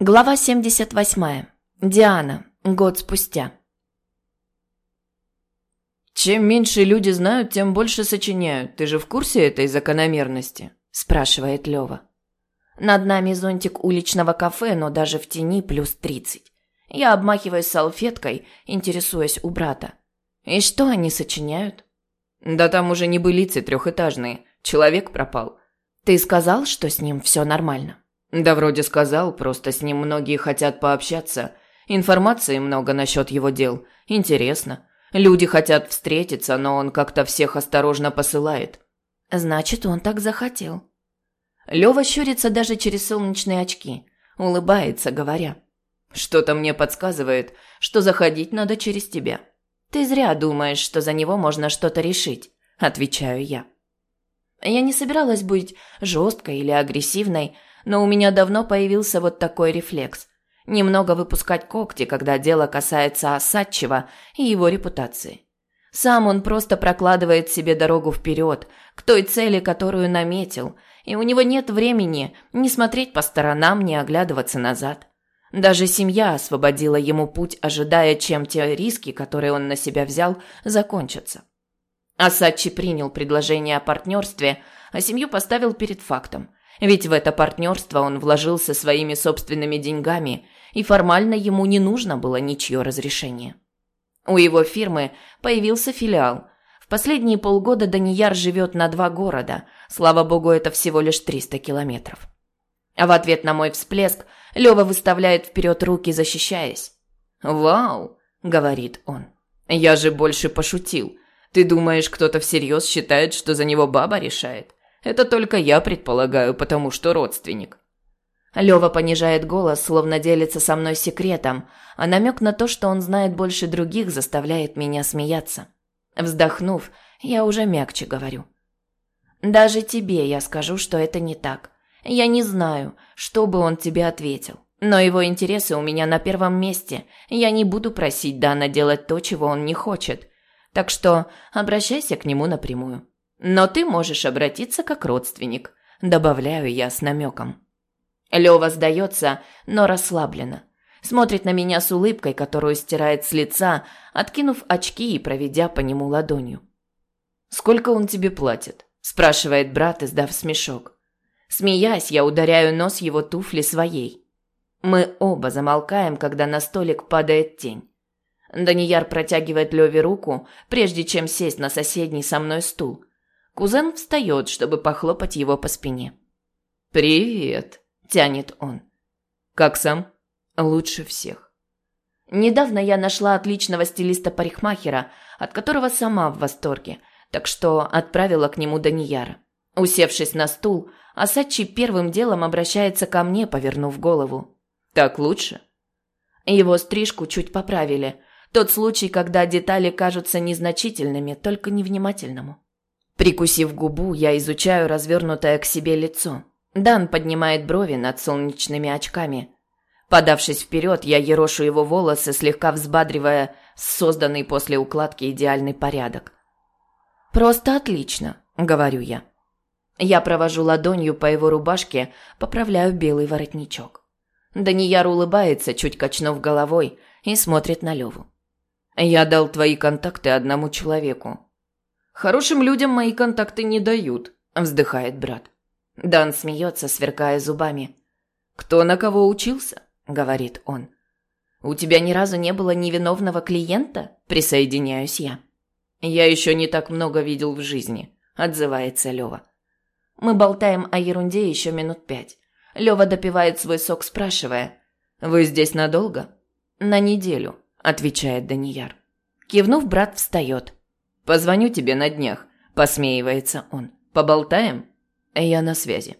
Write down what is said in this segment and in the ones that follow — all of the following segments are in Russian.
Глава 78. Диана. Год спустя. «Чем меньше люди знают, тем больше сочиняют. Ты же в курсе этой закономерности?» – спрашивает Лёва. Над нами зонтик уличного кафе, но даже в тени плюс тридцать. Я обмахиваюсь салфеткой, интересуясь у брата. И что они сочиняют? Да там уже не былицы трехэтажные. Человек пропал. Ты сказал, что с ним все нормально? Да вроде сказал, просто с ним многие хотят пообщаться. Информации много насчет его дел. Интересно. Люди хотят встретиться, но он как-то всех осторожно посылает. Значит, он так захотел. Лёва щурится даже через солнечные очки. Улыбается, говоря. Что-то мне подсказывает, что заходить надо через тебя. Ты зря думаешь, что за него можно что-то решить, отвечаю я. Я не собиралась быть жесткой или агрессивной, но у меня давно появился вот такой рефлекс. Немного выпускать когти, когда дело касается Осадчева и его репутации. Сам он просто прокладывает себе дорогу вперед, к той цели, которую наметил, и у него нет времени ни смотреть по сторонам, ни оглядываться назад. Даже семья освободила ему путь, ожидая, чем те риски, которые он на себя взял, закончатся. Асачи принял предложение о партнерстве, а семью поставил перед фактом. Ведь в это партнерство он вложился своими собственными деньгами, и формально ему не нужно было ничье разрешение. У его фирмы появился филиал. В последние полгода Данияр живет на два города. Слава богу, это всего лишь 300 километров. А в ответ на мой всплеск Лёва выставляет вперед руки, защищаясь. «Вау!» – говорит он. «Я же больше пошутил. Ты думаешь, кто-то всерьез считает, что за него баба решает? Это только я предполагаю, потому что родственник. Лёва понижает голос, словно делится со мной секретом, а намек на то, что он знает больше других, заставляет меня смеяться. Вздохнув, я уже мягче говорю. Даже тебе я скажу, что это не так. Я не знаю, что бы он тебе ответил. Но его интересы у меня на первом месте. Я не буду просить Дана делать то, чего он не хочет. Так что обращайся к нему напрямую. Но ты можешь обратиться как родственник, добавляю я с намеком. Лёва сдается, но расслабленно. Смотрит на меня с улыбкой, которую стирает с лица, откинув очки и проведя по нему ладонью. «Сколько он тебе платит?» – спрашивает брат, издав смешок. Смеясь, я ударяю нос его туфли своей. Мы оба замолкаем, когда на столик падает тень. Данияр протягивает Леве руку, прежде чем сесть на соседний со мной стул. Кузен встает, чтобы похлопать его по спине. «Привет», – тянет он. «Как сам?» «Лучше всех». Недавно я нашла отличного стилиста-парикмахера, от которого сама в восторге, так что отправила к нему Данияра. Усевшись на стул, Асачи первым делом обращается ко мне, повернув голову. «Так лучше?» Его стрижку чуть поправили. Тот случай, когда детали кажутся незначительными, только невнимательному. Прикусив губу, я изучаю развернутое к себе лицо. Дан поднимает брови над солнечными очками. Подавшись вперед, я ерошу его волосы, слегка взбадривая созданный после укладки идеальный порядок. «Просто отлично», — говорю я. Я провожу ладонью по его рубашке, поправляю белый воротничок. Данияр улыбается, чуть качнув головой, и смотрит на Леву. «Я дал твои контакты одному человеку. Хорошим людям мои контакты не дают, вздыхает брат. Дан смеется, сверкая зубами. Кто на кого учился? говорит он. У тебя ни разу не было невиновного клиента? Присоединяюсь я. Я еще не так много видел в жизни, отзывается Лева. Мы болтаем о ерунде еще минут пять. Лева допивает свой сок, спрашивая: "Вы здесь надолго?" "На неделю", отвечает Данияр. Кивнув, брат встает. Позвоню тебе на днях, посмеивается он. Поболтаем? Я на связи.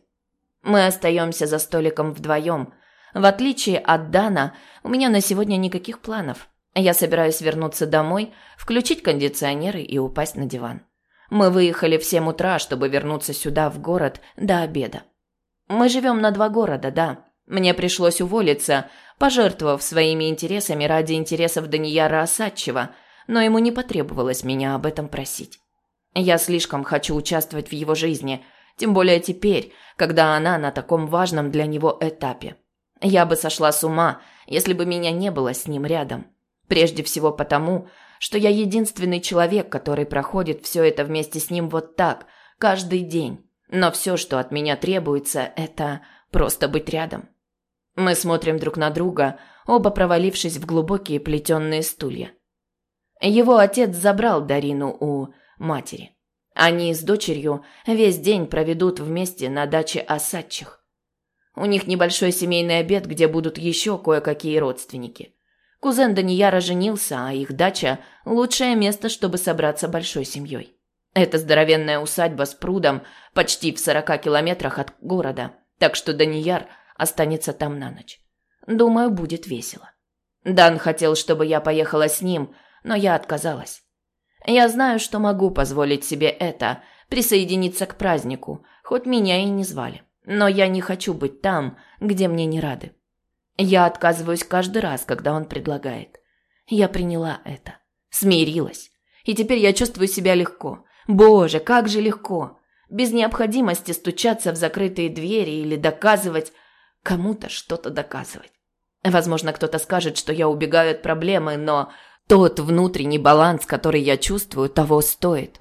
Мы остаемся за столиком вдвоем. В отличие от Дана, у меня на сегодня никаких планов. Я собираюсь вернуться домой, включить кондиционеры и упасть на диван. Мы выехали в 7 утра, чтобы вернуться сюда, в город, до обеда. Мы живем на два города, да. Мне пришлось уволиться, пожертвовав своими интересами ради интересов Данияра Осадчева – но ему не потребовалось меня об этом просить. Я слишком хочу участвовать в его жизни, тем более теперь, когда она на таком важном для него этапе. Я бы сошла с ума, если бы меня не было с ним рядом. Прежде всего потому, что я единственный человек, который проходит все это вместе с ним вот так, каждый день. Но все, что от меня требуется, это просто быть рядом. Мы смотрим друг на друга, оба провалившись в глубокие плетеные стулья. Его отец забрал Дарину у матери. Они с дочерью весь день проведут вместе на даче Осадчих. У них небольшой семейный обед, где будут еще кое-какие родственники. Кузен Данияра женился, а их дача – лучшее место, чтобы собраться большой семьей. Это здоровенная усадьба с прудом почти в 40 километрах от города, так что Данияр останется там на ночь. Думаю, будет весело. Дан хотел, чтобы я поехала с ним, но я отказалась. Я знаю, что могу позволить себе это, присоединиться к празднику, хоть меня и не звали. Но я не хочу быть там, где мне не рады. Я отказываюсь каждый раз, когда он предлагает. Я приняла это, смирилась, и теперь я чувствую себя легко. Боже, как же легко! Без необходимости стучаться в закрытые двери или доказывать кому-то что-то доказывать. Возможно, кто-то скажет, что я убегаю от проблемы, но тот внутренний баланс, который я чувствую, того стоит.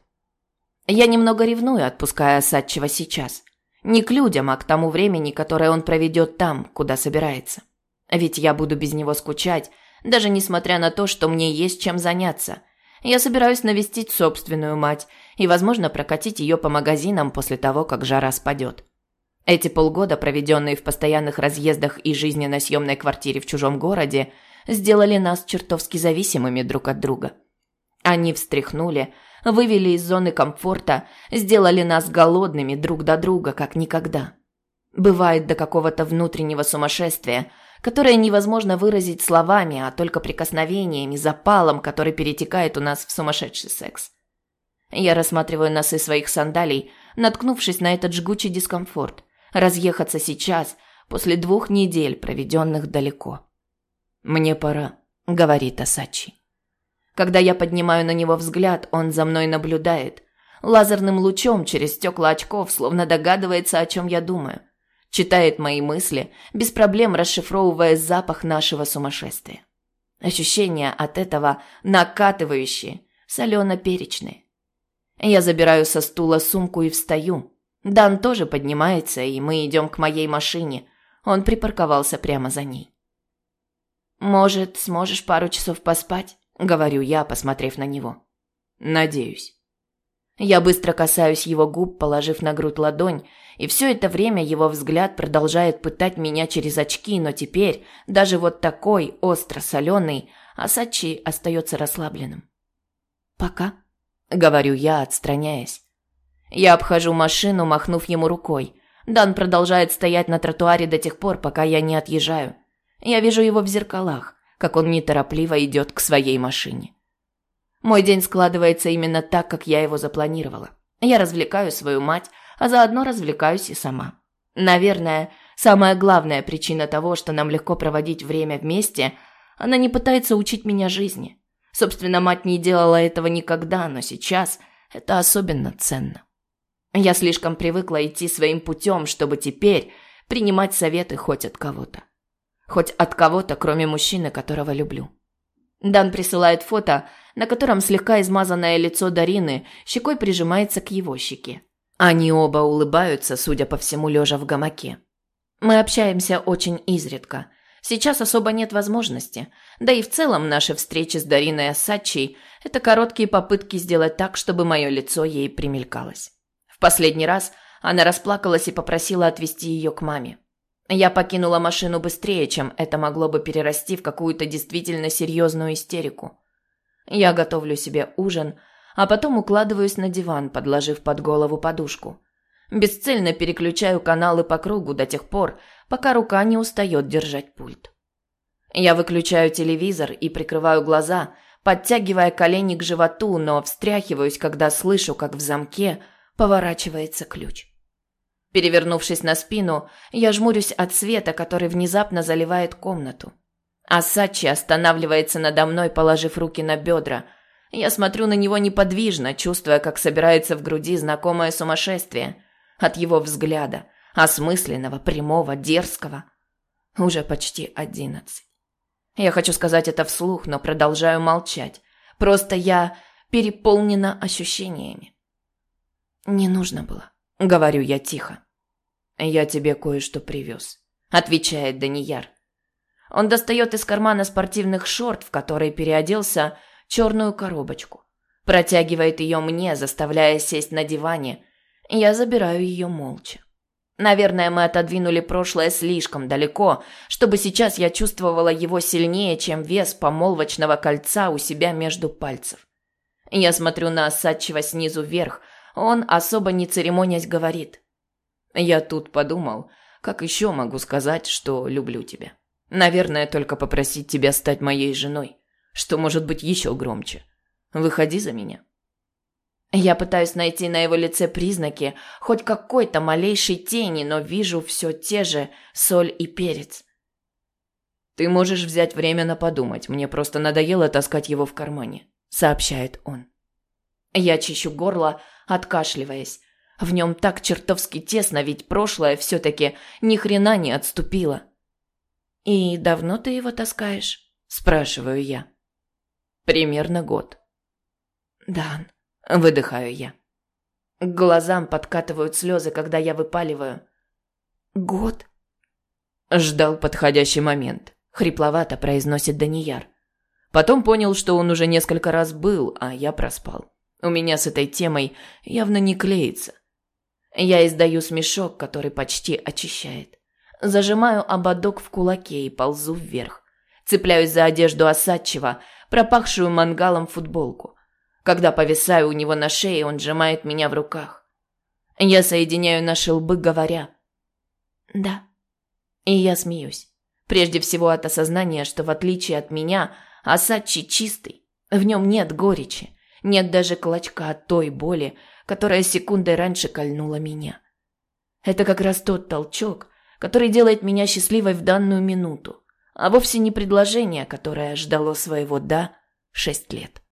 Я немного ревную, отпуская Осадчего сейчас. Не к людям, а к тому времени, которое он проведет там, куда собирается. Ведь я буду без него скучать, даже несмотря на то, что мне есть чем заняться. Я собираюсь навестить собственную мать и, возможно, прокатить ее по магазинам после того, как жара спадет. Эти полгода, проведенные в постоянных разъездах и жизни на съемной квартире в чужом городе, сделали нас чертовски зависимыми друг от друга. Они встряхнули, вывели из зоны комфорта, сделали нас голодными друг до друга, как никогда. Бывает до какого-то внутреннего сумасшествия, которое невозможно выразить словами, а только прикосновениями, запалом, который перетекает у нас в сумасшедший секс. Я рассматриваю носы своих сандалий, наткнувшись на этот жгучий дискомфорт. Разъехаться сейчас, после двух недель, проведенных далеко. «Мне пора», — говорит Асачи. Когда я поднимаю на него взгляд, он за мной наблюдает. Лазерным лучом через стекла очков словно догадывается, о чем я думаю. Читает мои мысли, без проблем расшифровывая запах нашего сумасшествия. Ощущения от этого накатывающие, солено-перечные. Я забираю со стула сумку и встаю. Дан тоже поднимается, и мы идем к моей машине. Он припарковался прямо за ней. «Может, сможешь пару часов поспать?» – говорю я, посмотрев на него. «Надеюсь». Я быстро касаюсь его губ, положив на грудь ладонь, и все это время его взгляд продолжает пытать меня через очки, но теперь, даже вот такой остро-соленый, Асачи остается расслабленным. «Пока», — говорю я, отстраняясь. Я обхожу машину, махнув ему рукой. Дан продолжает стоять на тротуаре до тех пор, пока я не отъезжаю. Я вижу его в зеркалах, как он неторопливо идет к своей машине. Мой день складывается именно так, как я его запланировала. Я развлекаю свою мать, а заодно развлекаюсь и сама. Наверное, самая главная причина того, что нам легко проводить время вместе, она не пытается учить меня жизни. Собственно, мать не делала этого никогда, но сейчас это особенно ценно. Я слишком привыкла идти своим путем, чтобы теперь принимать советы хоть от кого-то. Хоть от кого-то, кроме мужчины, которого люблю. Дан присылает фото, на котором слегка измазанное лицо Дарины щекой прижимается к его щеке. Они оба улыбаются, судя по всему, лежа в гамаке. Мы общаемся очень изредка. Сейчас особо нет возможности. Да и в целом наши встречи с Дариной Асачей – это короткие попытки сделать так, чтобы мое лицо ей примелькалось. В последний раз она расплакалась и попросила отвезти ее к маме. Я покинула машину быстрее, чем это могло бы перерасти в какую-то действительно серьезную истерику. Я готовлю себе ужин, а потом укладываюсь на диван, подложив под голову подушку. Бесцельно переключаю каналы по кругу до тех пор, пока рука не устает держать пульт. Я выключаю телевизор и прикрываю глаза, подтягивая колени к животу, но встряхиваюсь, когда слышу, как в замке поворачивается ключ. Перевернувшись на спину, я жмурюсь от света, который внезапно заливает комнату. Асачи останавливается надо мной, положив руки на бедра. Я смотрю на него неподвижно, чувствуя, как собирается в груди знакомое сумасшествие. От его взгляда, осмысленного, прямого, дерзкого. Уже почти одиннадцать. Я хочу сказать это вслух, но продолжаю молчать. Просто я переполнена ощущениями. Не нужно было, говорю я тихо. Я тебе кое-что привез, отвечает Данияр. Он достает из кармана спортивных шорт, в которые переоделся, черную коробочку. Протягивает ее мне, заставляя сесть на диване. Я забираю ее молча. Наверное, мы отодвинули прошлое слишком далеко, чтобы сейчас я чувствовала его сильнее, чем вес помолвочного кольца у себя между пальцев. Я смотрю на Осадчего снизу вверх. Он, особо не церемонясь, говорит. «Я тут подумал, как еще могу сказать, что люблю тебя. Наверное, только попросить тебя стать моей женой. Что может быть еще громче? Выходи за меня». Я пытаюсь найти на его лице признаки хоть какой-то малейшей тени, но вижу все те же соль и перец. «Ты можешь взять время на подумать, мне просто надоело таскать его в кармане», — сообщает он. Я чищу горло, откашливаясь. В нем так чертовски тесно, ведь прошлое все-таки ни хрена не отступило. «И давно ты его таскаешь?» – спрашиваю я. «Примерно год». «Дан, Выдыхаю я. К глазам подкатывают слезы, когда я выпаливаю. Год? Ждал подходящий момент. Хрипловато произносит Данияр. Потом понял, что он уже несколько раз был, а я проспал. У меня с этой темой явно не клеится. Я издаю смешок, который почти очищает. Зажимаю ободок в кулаке и ползу вверх. Цепляюсь за одежду Осадчего, пропахшую мангалом футболку. Когда повисаю у него на шее, он сжимает меня в руках. Я соединяю наши лбы, говоря «Да». И я смеюсь. Прежде всего от осознания, что в отличие от меня, Асачи чистый. В нем нет горечи, нет даже клочка от той боли, которая секундой раньше кольнула меня. Это как раз тот толчок, который делает меня счастливой в данную минуту, а вовсе не предложение, которое ждало своего «да» шесть лет.